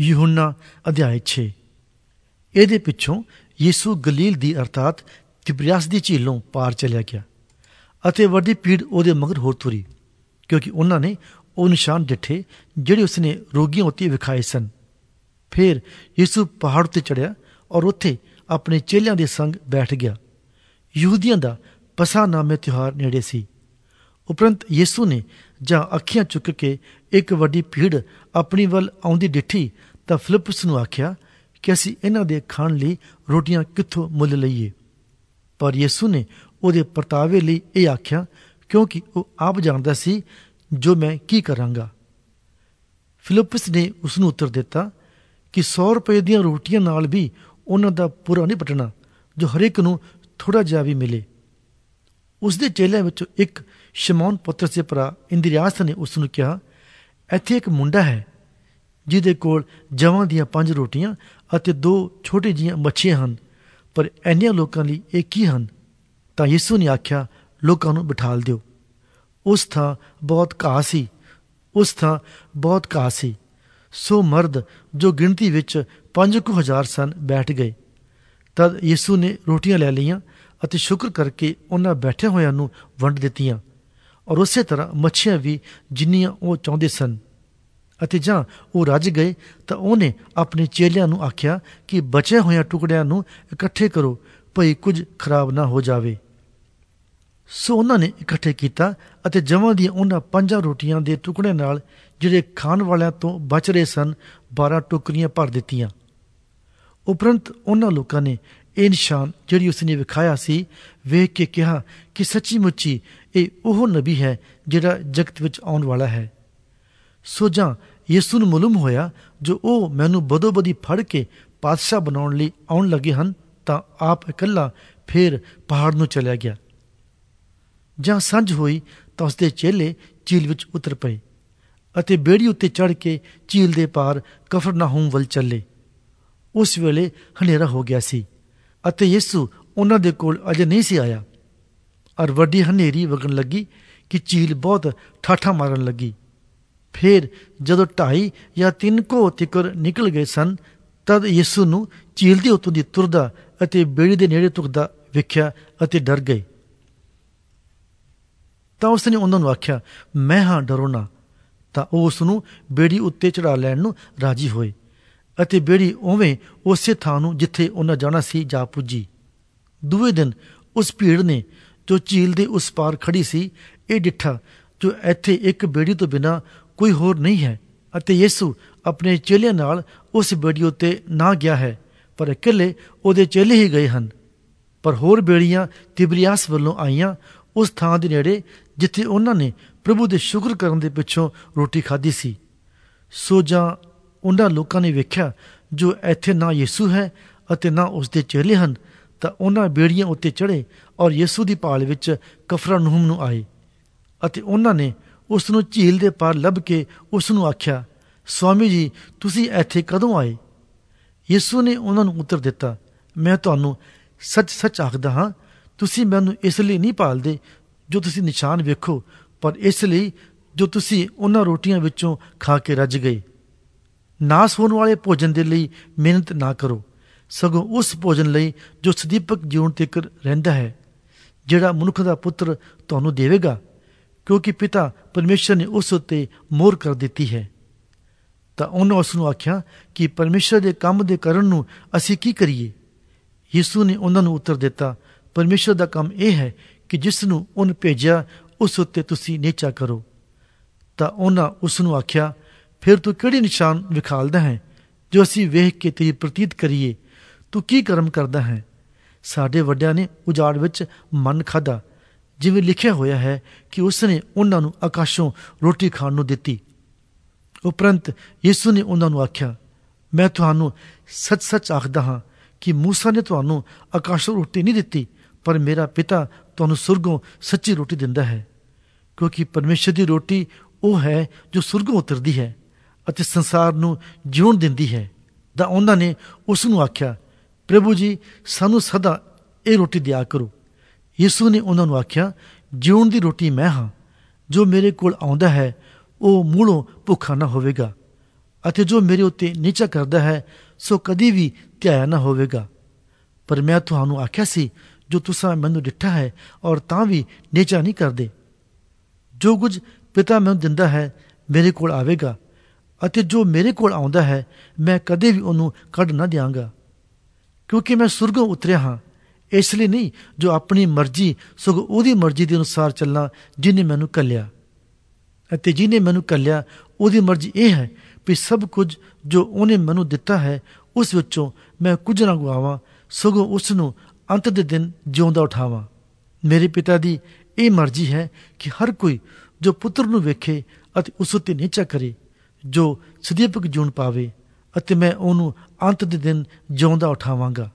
ਯੂਹੰਨਾ ਅਧਿਆਇ 6 ਇਹਦੇ ਪਿੱਛੋਂ ਯੀਸੂ ਗਲੀਲ ਦੀ ਅਰਥਾਤ ਤਿਬਰਿਆਸ ਦੀ ਝੀਲੋਂ ਪਾਰ ਚਲਿਆ ਗਿਆ ਅਤੇ ਵੱਡੀ ਭੀੜ ਉਹਦੇ ਮਗਰ ਹੋਰ ਤੁਰੀ, ਕਿਉਂਕਿ ਉਹਨਾਂ ਨੇ ਉਹ ਨਿਸ਼ਾਨ ਡਿੱਠੇ ਜਿਹੜੇ ਉਸਨੇ ਰੋਗੀਆਂ ਉੱਤੇ ਵਿਖਾਏ ਸਨ। ਫਿਰ ਯੀਸੂ ਪਹਾੜ ਤੇ ਚੜਿਆ ਔਰ ਉੱਥੇ ਆਪਣੇ ਚੇਲਿਆਂ ਦੇ ਸੰਗ ਬੈਠ ਗਿਆ। ਯਹੂਦੀਆਂ ਦਾ ਪਸਾ ਨਾਮੇ ਤਿਉਹਾਰ ਨੇੜੇ ਸੀ। ਉਪਰੰਤ ਯੀਸੂ ਨੇ ਜਾਂ ਅੱਖੀਆਂ ਚੁੱਕ ਕੇ ਇੱਕ ਵੱਡੀ ਭੀੜ ਆਪਣੀ ਵੱਲ ਆਉਂਦੀ ਡਿੱਠੀ ਤਾਂ ਫਿਲਿਪਸ ਨੂੰ ਆਖਿਆ ਕਿ ਅਸੀਂ ਇਹਨਾਂ ਦੇ ਖਾਣ ਲਈ ਰੋਟੀਆਂ ਕਿੱਥੋਂ ਮੁੱਲ ਲਈਏ? ਪਰ ਯਿਸੂ ਨੇ ਉਹਦੇ ਪਰਤਾਵੇ ਲਈ ਇਹ ਆਖਿਆ, ਕਿਉਂਕਿ ਉਹ ਆਪ ਜਾਣਦਾ ਸੀ ਜੋ ਮੈਂ ਕੀ ਕਰਾਂਗਾ? ਫਿਲਿਪਸ ਨੇ ਉਸ ਨੂੰ ਉੱਤਰ ਦਿੱਤਾ ਕਿ 100 ਰੁਪਏ ਦੀਆਂ ਰੋਟੀਆਂ ਨਾਲ ਵੀ ਉਹਨਾਂ ਦਾ ਪੂਰਾ ਨਹੀਂ ਪਟਣਾ, ਜੋ ਹਰੇਕ ਨੂੰ ਥੋੜਾ ਜਿਹਾ ਵੀ ਮਿਲੇ। ਉਸ ਦੇ ਚੇਲਿਆਂ ਵਿੱਚੋਂ ਇੱਕ ਸ਼ਮੌਨ ਪੁੱਤਰ ਦੇ ਭਰਾ ਇੰਦਰੀਆਸ ਨੇ ਉਸ ਨੂੰ ਕਿਹਾ, ਇੱਥੇ ਇੱਕ ਮੁੰਡਾ ਹੈ ਜਿਹਦੇ ਕੋਲ ਜਵਾਂ ਦੀਆਂ ਪੰਜ ਰੋਟੀਆਂ ਅਤੇ ਦੋ ਛੋਟੀ ਜੀਆਂ ਮੱਛੀਆਂ ਹਨ। ਪਰ ਐਨਿਆਂ ਲੋਕਾਂ ਲਈ ਇਹ ਕੀ ਹਨ? ਤਾਂ ਯਿਸੂ ਨੇ ਆਖਿਆ, ਲੋਕਾਂ ਨੂੰ ਬਿਠਾਲ ਦਿਓ। ਉਸ ਥਾਂ ਬਹੁਤ ਘਾਹ ਸੀ। ਉਸ ਥਾਂ ਬਹੁਤ ਘਾਹ ਸੀ। ਸੋ ਮਰਦ ਜੋ ਗਿਣਤੀ ਵਿੱਚ 5000 ਸਨ ਬੈਠ ਗਏ। ਤਦ ਯਿਸੂ ਨੇ ਰੋਟੀਆਂ ਲੈ ਲਈਆਂ ਅਤੇ ਸ਼ੁਕਰ ਕਰਕੇ ਉਹਨਾਂ ਬੈਠੇ ਹੋਇਆਂ ਨੂੰ ਵੰਡ ਦਿੱਤੀਆਂ। ਔਰ ਉਸੇ ਤਰ੍ਹਾਂ ਮੱਛੀਆਂ ਵੀ ਜਿੰਨੀਆਂ ਉਹ ਚਾਹੁੰਦੇ ਸਨ। ਅਤੇ ਜਾਂ ਉਹ ਰੱਜ ਗਏ ਤਾਂ ਉਹਨੇ ਆਪਣੇ ਚੇਲਿਆਂ ਨੂੰ ਆਖਿਆ ਕਿ ਬਚੇ ਹੋਇਆਂ ਟੁਕੜਿਆਂ ਨੂੰ ਇਕੱਠੇ ਕਰੋ, ਭਈ ਕੁਝ ਖਰਾਬ ਨਾ ਹੋ ਜਾਵੇ। ਸੋ ਉਹਨਾਂ ਨੇ ਇਕੱਠੇ ਕੀਤਾ ਅਤੇ ਜਵਾਂ ਦੀਆਂ ਉਹਨਾਂ ਪੰਜਾਂ ਰੋਟੀਆਂ ਦੇ ਟੁਕੜਿਆਂ ਨਾਲ ਜਿਹੜੇ ਖਾਣ ਵਾਲਿਆਂ ਤੋਂ ਬਚ ਰਹੇ ਸਨ 12 ਟੋਕਰੀਆਂ ਭਰ ਦਿੱਤੀਆਂ। ਉਪਰੰਤ ਉਹਨਾਂ ਲੋਕਾਂ ਨੇ ਇਹ ਨਿਸ਼ਾਨ ਜਿਹੜੀ ਉਸਨੇ ਵਿਖਾਇਆ ਸੀ, ਵੇਖ ਕੇ ਕਿਹਾ ਕਿ ਸੱਚੀ ਮੁੱਚੀ ਇਹ ਉਹ ਨਬੀ ਹੈ ਜਿਹੜਾ ਜਗਤ ਵਿੱਚ ਆਉਣ ਵਾਲਾ ਹੈ। ਸੋ ਜਾਂ ਯਿਸੂ ਨੂੰ ਮਾਲੂਮ ਹੋਇਆ ਜੋ ਉਹ ਮੈਨੂੰ ਬਦੋਬਦੀ ਫੜ ਕੇ ਪਾਤਸ਼ਾਹ ਬਣਾਉਣ ਲਈ ਆਉਣ ਲੱਗੇ ਹਨ, ਤਾਂ ਆਪ ਇਕੱਲਾ ਫੇਰ ਪਹਾੜ ਨੂੰ ਚਲਿਆ ਗਿਆ। ਜਾਂ ਸੰਝ ਹੋਈ ਤਾਂ ਉਸਦੇ ਚੇਲੇ ਝੀਲ ਵਿੱਚ ਉਤਰ ਪਏ ਅਤੇ ਬੇੜੀ ਉੱਤੇ ਚੜ ਕੇ ਝੀਲ ਦੇ ਪਾਰ ਕਫਰਨਾਹੂਮ ਵੱਲ ਚੱਲੇ। ਉਸ ਵੇਲੇ ਹਨੇਰਾ ਹੋ ਗਿਆ ਸੀ ਅਤੇ ਯਿਸੂ ਉਹਨਾਂ ਦੇ ਕੋਲ ਅਜੇ ਨਹੀਂ ਸੀ ਆਇਆ। ਔਰ ਵੱਡੀ ਹਨੇਰੀ ਵਗਣ ਲੱਗੀ ਕਿ ਝੀਲ ਬਹੁਤ ਠਾਠਾ ਮਾਰਨ ਲੱਗੀ। ਫਿਰ ਜਦੋਂ ਢਾਈ ਜਾਂ ਤਿੰਨ ਕੋ ਤਿਕਰ ਨਿਕਲ ਗਏ ਸਨ, ਤਦ ਯਿਸੂ ਨੂੰ ਝੀਲ ਦੇ ਉੱਤੋਂ ਦੀ ਤੁਰਦਾ ਅਤੇ ਬੇੜੀ ਦੇ ਨੇੜੇ ਤੁਰਦਾ ਵੇਖਿਆ ਅਤੇ ਡਰ ਗਏ ਤਾਂ ਉਸਨੇ ਉਹਨਾਂ ਨੂੰ ਆਖਿਆ, ਮੈਂ ਹਾਂ, ਡਰੋ ਨਾ। ਤਾਂ ਉਹ ਉਸ ਨੂੰ ਬੇੜੀ ਉੱਤੇ ਚੜਾ ਲੈਣ ਨੂੰ ਰਾਜੀ ਹੋਏ ਅਤੇ ਬੇੜੀ ਉਵੇਂ ਉਸੇ ਥਾਂ ਨੂੰ ਜਿੱਥੇ ਉਹਨਾਂ ਜਾਣਾ ਸੀ ਜਾ ਪੁੱਜੀ। ਦੂਏ ਦਿਨ ਉਸ ਭੀੜ ਨੇ ਜੋ ਝੀਲ ਦੇ ਉਸ ਪਾਰ ਖੜੀ ਸੀ, ਇਹ ਡਿੱਠਾ ਜੋ ਇੱਥੇ ਇੱਕ ਬੇੜੀ ਤੋਂ ਬਿਨਾ ਕੋਈ ਹੋਰ ਨਹੀਂ ਹੈ ਅਤੇ ਯਿਸੂ ਆਪਣੇ ਚੇਲਿਆਂ ਨਾਲ ਉਸ ਬੇੜੀ ਉੱਤੇ ਨਾ ਗਿਆ ਹੈ, ਪਰ ਇਕੱਲੇ ਉਹਦੇ ਚੇਲੇ ਹੀ ਗਏ ਹਨ। ਪਰ ਹੋਰ ਬੇੜੀਆਂ ਤਿਬਰੀਆਸ ਵੱਲੋਂ ਆਈਆਂ ਉਸ ਥਾਂ ਦੇ ਨੇੜੇ ਜਿੱਥੇ ਉਹਨਾਂ ਨੇ ਪ੍ਰਭੂ ਦੇ ਸ਼ੁਕਰ ਕਰਨ ਦੇ ਪਿੱਛੋਂ ਰੋਟੀ ਖਾਧੀ ਸੀ। ਸੋ ਜਾਂ ਉਹਨਾਂ ਲੋਕਾਂ ਨੇ ਵੇਖਿਆ, ਜੋ ਇੱਥੇ ਨਾ ਯਿਸੂ ਹੈ ਅਤੇ ਨਾ ਉਸ ਦੇ ਚੇਲੇ ਹਨ, ਤਾਂ ਉਹਨਾਂ ਬੇੜੀਆਂ ਉੱਤੇ ਚੜ੍ਹੇ ਔਰ ਯਿਸੂ ਦੀ ਭਾਲ ਵਿੱਚ ਕਫਰਨਹੂਮ ਨੂੰ ਆਏ ਅਤੇ ਉਹਨਾਂ ਨੇ ਉਸ ਨੂੰ ਝੀਲ ਦੇ ਪਾਰ ਲੱਭ ਕੇ ਉਸ ਨੂੰ ਆਖਿਆ, ਸਵਾਮੀ ਜੀ, ਤੁਸੀਂ ਇੱਥੇ ਕਦੋਂ ਆਏ? ਯਿਸੂ ਨੇ ਉਹਨਾਂ ਨੂੰ ਉੱਤਰ ਦਿੱਤਾ, ਮੈਂ ਤੁਹਾਨੂੰ ਸੱਚ-ਸੱਚ ਆਖਦਾ ਹਾਂ, ਤੁਸੀਂ ਮੈਨੂੰ ਇਸ ਲਈ ਨਹੀਂ ਭਾਲਦੇ ਜੋ ਤੁਸੀਂ ਨਿਸ਼ਾਨ ਵੇਖੋ, ਪਰ ਇਸ ਲਈ ਜੋ ਤੁਸੀਂ ਉਹਨਾਂ ਰੋਟੀਆਂ ਵਿੱਚੋਂ ਖਾ ਕੇ ਰੱਜ ਗਏ। ਨਾਸ ਹੋਣ ਵਾਲੇ ਭੋਜਨ ਦੇ ਲਈ ਮਿਹਨਤ ਨਾ ਕਰੋ। ਸਗੋਂ ਉਸ ਭੋਜਨ ਲਈ ਜੋ ਸਦੀਪਕ ਜੀਵਨ ਤੱਕ ਰਹਿੰਦਾ ਹੈ, ਜਿਹੜਾ ਮਨੁੱਖ ਦਾ ਪੁੱਤਰ ਤੁਹਾਨੂੰ ਦੇਵੇਗਾ। ਕਿਉਂਕਿ ਪਿਤਾ ਪਰਮੇਸ਼ਰ ਨੇ ਉਸ ਉੱਤੇ ਮੋਹਰ ਕਰ ਦਿੱਤੀ ਹੈ। ਤਾਂ ਉਹਨੇ ਉਸ ਨੂੰ ਆਖਿਆ ਕਿ ਪਰਮੇਸ਼ਰ ਦੇ ਕੰਮ ਦੇ ਕਰਨ ਨੂੰ ਅਸੀਂ ਕੀ ਕਰੀਏ? ਯਿਸੂ ਨੇ ਉਹਨਾਂ ਨੂੰ ਉੱਤਰ ਦਿੱਤਾ, ਪਰਮੇਸ਼ਰ ਦਾ ਕੰਮ ਇਹ ਹੈ ਕਿ ਜਿਸ ਨੂੰ ਉਹਨ ਭੇਜਿਆ, ਉਸ ਉੱਤੇ ਤੁਸੀਂ ਨੇਚਾ ਕਰੋ। ਤਾਂ ਉਹਨਾਂ ਉਸ ਨੂੰ ਆਖਿਆ, ਫਿਰ ਤੂੰ ਕਿਹੜੀ ਨਿਸ਼ਾਨ ਵਿਖਾਲਦਾ ਹੈ, ਜੋ ਅਸੀਂ ਵੇਖ ਕੇ ਤੇਰੀ ਪ੍ਰਤੀਤ ਕਰੀਏ? ਤੂੰ ਕੀ ਕਰਮ ਕਰਦਾ ਹੈ? ਸਾਡੇ ਵੱਡਿਆਂ ਨੇ ਉਜਾੜ ਵਿੱਚ ਮਨ ਖਾਦਾ ਜਿਵੇਂ ਲਿਖਿਆ ਹੋਇਆ ਹੈ ਕਿ ਉਸ ਨੇ ਉਹਨਾਂ ਨੂੰ ਆਕਾਸ਼ੋਂ ਰੋਟੀ ਖਾਣ ਨੂੰ ਦਿੱਤੀ। ਉਪਰੰਤ ਯਿਸੂ ਨੇ ਉਹਨਾਂ ਨੂੰ ਆਖਿਆ, ਮੈਂ ਤੁਹਾਨੂੰ ਸੱਚ-ਸੱਚ ਆਖਦਾ ਹਾਂ ਕਿ ਮੂਸਾ ਨੇ ਤੁਹਾਨੂੰ ਆਕਾਸ਼ੋਂ ਰੋਟੀ ਨਹੀਂ ਦਿੱਤੀ, ਪਰ ਮੇਰਾ ਪਿਤਾ ਤੁਹਾਨੂੰ ਸੁਰਗੋਂ ਸੱਚੀ ਰੋਟੀ ਦਿੰਦਾ ਹੈ। ਕਿਉਂਕਿ ਪਰਮੇਸ਼ਰ ਦੀ ਰੋਟੀ ਉਹ ਹੈ ਜੋ ਸੁਰਗੋਂ ਉਤਰਦੀ ਹੈ ਅਤੇ ਸੰਸਾਰ ਨੂੰ ਜਿਉਣ ਦਿੰਦੀ ਹੈ। ਤਾਂ ਉਹਨਾਂ ਨੇ ਉਸ ਨੂੰ ਆਖਿਆ, ਪ੍ਰਭੂ ਜੀ, ਸਾਨੂੰ ਸਦਾ ਇਹ ਰੋਟੀ ਦਿਆ ਕਰੋ। ਯਿਸੂ ਨੇ ਉਹਨਾਂ ਨੂੰ ਆਖਿਆ, ਜਿਉਣ ਦੀ ਰੋਟੀ ਮੈਂ ਹਾਂ। ਜੋ ਮੇਰੇ ਕੋਲ ਆਉਂਦਾ ਹੈ, ਉਹ ਮੂਲੋਂ ਭੁੱਖਾ ਨਾ ਹੋਵੇਗਾ। ਅਤੇ ਜੋ ਮੇਰੇ ਉੱਤੇ ਨੀਚਾ ਕਰਦਾ ਹੈ, ਸੋ ਕਦੀ ਵੀ ਧਿਆਇਆ ਨਾ ਹੋਵੇਗਾ। ਪਰ ਮੈਂ ਤੁਹਾਨੂੰ ਆਖਿਆ ਸੀ, ਜੋ ਤੁਸੀਂ ਮੈਨੂੰ ਡਿੱਠਾ ਹੈ, ਔਰ ਤਾਂ ਵੀ ਨੀਚਾ ਨਹੀਂ ਕਰਦੇ। ਜੋ ਕੁਝ ਪਿਤਾ ਮੈਨੂੰ ਦਿੰਦਾ ਹੈ, ਮੇਰੇ ਕੋਲ ਆਵੇਗਾ। ਅਤੇ ਜੋ ਮੇਰੇ ਕੋਲ ਆਉਂਦਾ ਹੈ, ਮੈਂ ਕਦੇ ਵੀ ਉਹਨੂੰ ਕੱਢ ਨਾ ਦਿਆਂਗਾ। ਕਿਉਂਕਿ ਮੈਂ ਸੁਰਗੋਂ ਉਤਰਿਆ ਹਾਂ ਇਸ ਲਈ ਨਹੀਂ ਜੋ ਆਪਣੀ ਮਰਜ਼ੀ, ਸਗੋਂ ਉਹਦੀ ਮਰਜ਼ੀ ਦੇ ਅਨੁਸਾਰ ਚੱਲਣਾ ਜਿਨੇ ਮੈਨੂੰ ਕੱਲਿਆ। ਅਤੇ ਜਿਨੇ ਮੈਨੂੰ ਕੱਲਿਆ, ਉਹਦੀ ਮਰਜ਼ੀ ਇਹ ਹੈ ਕਿ ਸਭ ਕੁਝ ਜੋ ਉਹਨੇ ਮੈਨੂੰ ਦਿੱਤਾ ਹੈ, ਉਸ ਵਿੱਚੋਂ ਮੈਂ ਕੁਝ ਨਾ ਗਵਾਵਾਂ ਸਗੋਂ ਉਸ ਨੂੰ ਅੰਤ ਦੇ ਦਿਨ ਜਿਉਂਦਾ ਉਠਾਵਾਂ। ਮੇਰੇ ਪਿਤਾ ਦੀ ਇਹ ਮਰਜ਼ੀ ਹੈ ਕਿ ਹਰ ਕੋਈ ਜੋ ਪੁੱਤਰ ਨੂੰ ਵੇਖੇ ਅਤੇ ਉਸ ਉੱਤੇ ਨੀਚਾ ਕਰੇ, ਜੋ ਸਦੀਪਕ ਜੂਨ ਪਾਵੇ ਅਤੇ ਮੈਂ ਉਹਨੂੰ ਅੰਤ ਦੇ ਦਿਨ ਜਿਉਂਦਾ ਉਠਾਵਾਂਗਾ।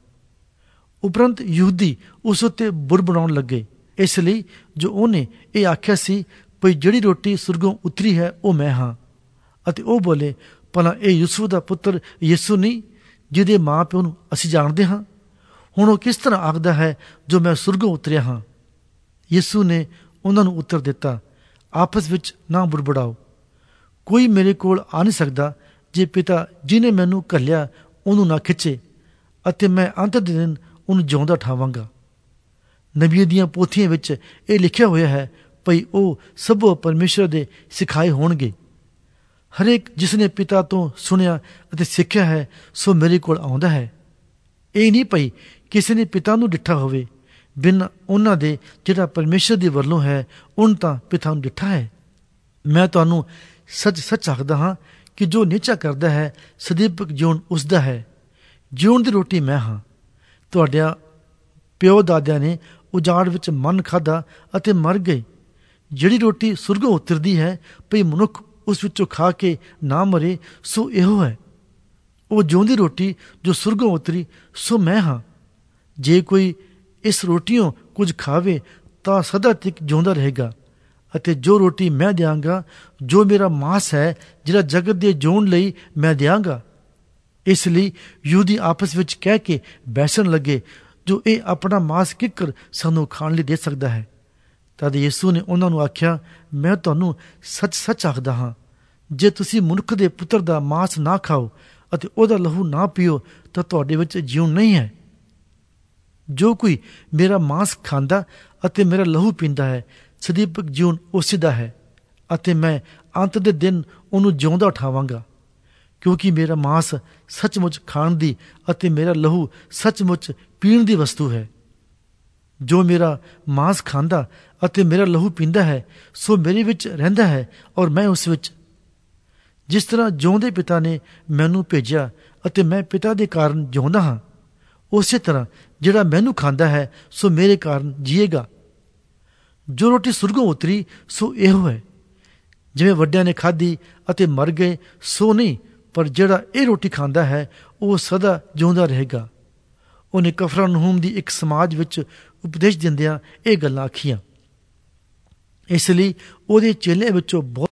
ਉਪਰੰਤ ਯਹੂਦੀ ਉਸ ਉੱਤੇ ਬੁਰ ਬਣਾਉਣ ਲੱਗੇ। ਇਸ ਲਈ ਜੋ ਉਹਨੇ ਇਹ ਆਖਿਆ ਸੀ, ਭਈ ਜਿਹੜੀ ਰੋਟੀ ਸੁਰਗੋਂ ਉਤਰੀ ਹੈ, ਉਹ ਮੈਂ ਹਾਂ। ਅਤੇ ਉਹ ਬੋਲੇ, ਭਲਾ ਇਹ ਯਿਸੂ ਦਾ ਪੁੱਤਰ ਯਿਸੂ ਨਹੀਂ, ਜਿਹਦੇ ਮਾਂ-ਪਿਓ ਨੂੰ ਅਸੀਂ ਜਾਣਦੇ ਹਾਂ? ਹੁਣ ਉਹ ਕਿਸ ਤਰ੍ਹਾਂ ਆਖਦਾ ਹੈ, ਜੋ ਮੈਂ ਸੁਰਗੋਂ ਉਤਰਿਆ ਹਾਂ? ਯਿਸੂ ਨੇ ਉਹਨਾਂ ਨੂੰ ਉੱਤਰ ਦਿੱਤਾ, ਆਪਸ ਵਿੱਚ ਨਾ ਬੁੜਬੜਾਓ ਕੋਈ ਮੇਰੇ ਕੋਲ ਆ ਨਹੀਂ ਸਕਦਾ, ਜੇ ਪਿਤਾ ਜਿਨੇ ਮੈਨੂੰ ਕੱਲਿਆ ਉਹਨੂੰ ਨਾ ਖਿੱਚੇ, ਅਤੇ ਮੈਂ ਅੰਤ ਦੇ ਦਿਨ ਉਹਨੂੰ ਜਿਉਂਦਾ ਠਾਵਾਂਗਾ। ਨਬੀਆਂ ਦੀਆਂ ਪੋਥੀਆਂ ਵਿੱਚ ਇਹ ਲਿਖਿਆ ਹੋਇਆ ਹੈ, ਭਈ ਉਹ ਸਭੋ ਪਰਮੇਸ਼ਰ ਦੇ ਸਿਖਾਏ ਹੋਣਗੇ। ਹਰੇਕ ਜਿਸ ਨੇ ਪਿਤਾ ਤੋਂ ਸੁਣਿਆ ਅਤੇ ਸਿੱਖਿਆ ਹੈ, ਸੋ ਮੇਰੇ ਕੋਲ ਆਉਂਦਾ ਹੈ। ਇਹ ਨਹੀਂ ਭਈ ਕਿਸੇ ਨੇ ਪਿਤਾ ਨੂੰ ਡਿੱਠਾ ਹੋਵੇ, ਬਿਨ ਉਹਨਾਂ ਦੇ ਜਿਹੜਾ ਪਰਮੇਸ਼ਰ ਦੀ ਵੱਲੋਂ ਹੈ ਉਨ ਤਾਂ ਪਿਤਾ ਨੂੰ ਡਿੱਠਾ ਹੈ। ਮੈਂ ਤੁਹਾਨੂੰ ਸੱਚ ਸੱਚ ਆਖਦਾ ਹਾਂ ਕਿ ਜੋ ਨੀਚਾ ਕਰਦਾ ਹੈ ਸਦੀਪਕ ਜੀਵਨ ਉਸ ਦਾ ਹੈ। ਜੀਵਨ ਦੀ ਰੋਟੀ ਮੈਂ ਹਾਂ। ਤੁਹਾਡਿਆਂ ਪਿਓ ਦਾਦਿਆਂ ਨੇ ਉਜਾੜ ਵਿੱਚ ਮਨ ਖਾਦਾ ਅਤੇ ਮਰ ਗਏ। ਜਿਹੜੀ ਰੋਟੀ ਸੁਰਗੋਂ ਉਤਰਦੀ ਹੈ, ਭਈ ਮਨੁੱਖ ਉਸ ਵਿੱਚੋਂ ਖਾ ਕੇ ਨਾ ਮਰੇ, ਸੋ ਇਹੋ ਹੈ। ਉਹ ਜਿਉਂਦੀ ਰੋਟੀ ਜੋ ਸੁਰਗੋਂ ਉਤਰੀ, ਸੋ ਮੈਂ ਹਾਂ। ਜੇ ਕੋਈ ਇਸ ਰੋਟੀਆਂ ਕੁਝ ਖਾਵੇ, ਤਾਂ ਸਦਾ ਤੱਕ ਜਿਉਂਦਾ ਰਹੇਗਾ। ਅਤੇ ਜੋ ਰੋਟੀ ਮੈਂ ਦਿਆਂਗਾ, ਜੋ ਮੇਰਾ ਮਾਸ ਹੈ, ਜਿਹੜਾ ਜਗਤ ਦੇ ਜੋਣ ਲਈ ਮੈਂ ਦਿਆਂਗਾ ਇਸ ਲਈ ਯੂਦੀ ਆਪਸ ਵਿੱਚ ਕਹਿ ਕੇ ਬੈਸਣ ਲੱਗੇ, ਜੋ ਇਹ ਆਪਣਾ ਮਾਸ ਕਿੱਕਰ ਸਾਨੂੰ ਖਾਣ ਲਈ ਦੇ ਸਕਦਾ ਹੈ? ਤਦ ਯਿਸੂ ਨੇ ਉਹਨਾਂ ਨੂੰ ਆਖਿਆ, ਮੈਂ ਤੁਹਾਨੂੰ ਸੱਚ-ਸੱਚ ਆਖਦਾ ਹਾਂ, ਜੇ ਤੁਸੀਂ ਮਨੁੱਖ ਦੇ ਪੁੱਤਰ ਦਾ ਮਾਸ ਨਾ ਖਾਓ ਅਤੇ ਉਹਦਾ ਲਹੂ ਨਾ ਪੀਓ, ਤਾਂ ਤੁਹਾਡੇ ਵਿੱਚ ਜੀਵਨ ਨਹੀਂ ਹੈ। ਜੋ ਕੋਈ ਮੇਰਾ ਮਾਸ ਖਾਂਦਾ ਅਤੇ ਮੇਰਾ ਲਹੂ ਪੀਂਦਾ ਹੈ, ਸਦੀਪਕ ਜੀਵਨ ਉਸੇ ਦਾ ਹੈ ਅਤੇ ਮੈਂ ਅੰਤ ਦੇ ਦਿਨ ਉਹਨੂੰ ਜਿਉਂਦਾ ਉਠਾਵਾਂਗਾ। ਕਿਉਂਕਿ ਮੇਰਾ ਮਾਸ ਸੱਚਮੁੱਚ ਖਾਣ ਦੀ ਅਤੇ ਮੇਰਾ ਲਹੂ ਸੱਚਮੁੱਚ ਪੀਣ ਦੀ ਵਸਤੂ ਹੈ। ਜੋ ਮੇਰਾ ਮਾਸ ਖਾਂਦਾ ਅਤੇ ਮੇਰਾ ਲਹੂ ਪੀਂਦਾ ਹੈ, ਸੋ ਮੇਰੇ ਵਿੱਚ ਰਹਿੰਦਾ ਹੈ ਔਰ ਮੈਂ ਉਸ ਵਿੱਚ। ਜਿਸ ਤਰ੍ਹਾਂ ਜਿਉਂਦੇ ਪਿਤਾ ਨੇ ਮੈਨੂੰ ਭੇਜਿਆ ਅਤੇ ਮੈਂ ਪਿਤਾ ਦੇ ਕਾਰਨ ਜਿਉਂਦਾ ਹਾਂ, ਉਸੇ ਤਰ੍ਹਾਂ ਜਿਹੜਾ ਮੈਨੂੰ ਖਾਂਦਾ ਹੈ, ਸੋ ਮੇਰੇ ਕਾਰਨ ਜੀਏਗਾ। ਜੋ ਰੋਟੀ ਸੁਰਗੋਂ ਉਤਰੀ, ਸੋ ਇਹੋ ਹੈ। ਜਿਵੇਂ ਵੱਡਿਆਂ ਨੇ ਖਾਧੀ ਅਤੇ ਮਰ ਗਏ, ਸੋ ਨਹੀਂ ਪਰ ਜਿਹੜਾ ਇਹ ਰੋਟੀ ਖਾਂਦਾ ਹੈ, ਉਹ ਸਦਾ ਜਿਉਂਦਾ ਰਹੇਗਾ। ਉਹਨੇ ਕਫਰਨਹੂਮ ਦੀ ਇੱਕ ਸਮਾਜ ਵਿੱਚ ਉਪਦੇਸ਼ ਦਿੰਦਿਆਂ ਇਹ ਗੱਲਾਂ ਆਖੀਆਂ। ਇਸ ਲਈ ਉਹਦੇ ਚੇਲੇ ਵਿੱਚੋਂ ਬਹੁਤ